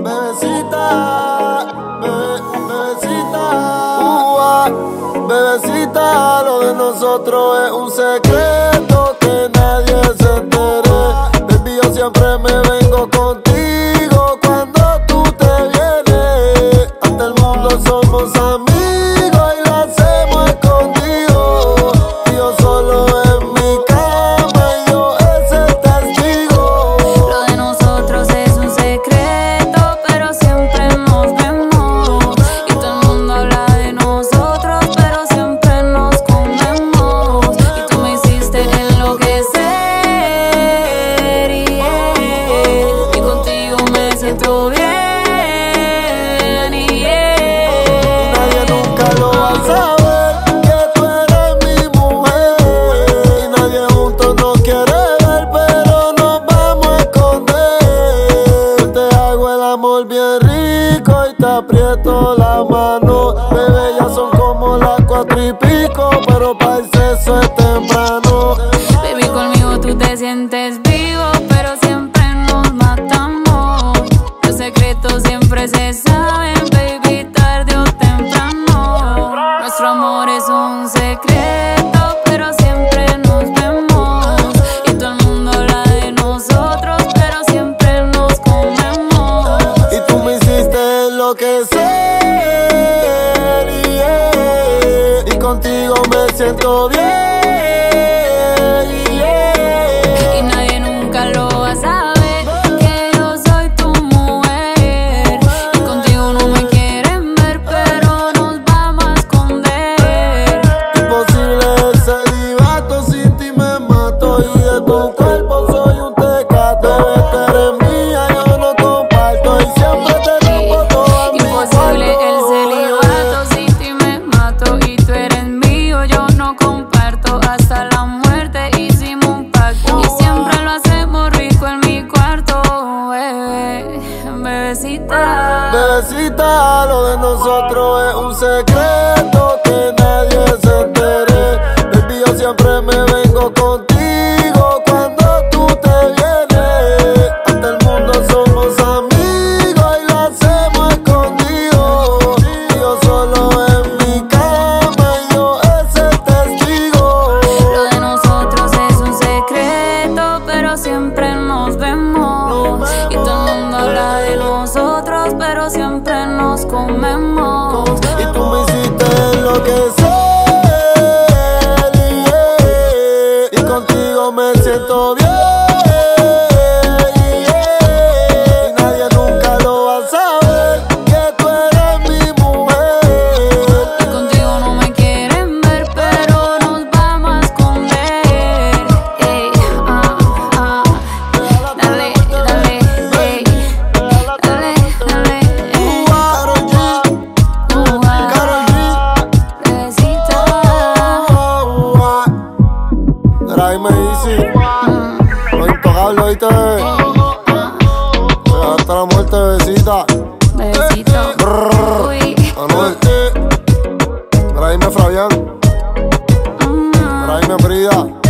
Bebecita, bebecita, uva, bebecita, lo de nosotros es un secreto que nadie se entere. Baby, yo siempre me aprieto la mano. Bebé, ya son como las cuatro y pico, pero para el sexo es temprano. Baby, conmigo tú te sientes bien. contigo me siento bien. bebecita. Bebecita, lo de nosotros es un secreto que nadie se entere. Baby, yo siempre me vengo con nos comemos. Y tú me hiciste enloquecer, yeah, yeah. y contigo me siento bien. Fabián. Tráeme Frida.